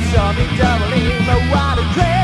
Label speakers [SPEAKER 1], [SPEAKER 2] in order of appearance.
[SPEAKER 1] sunny devil in the water.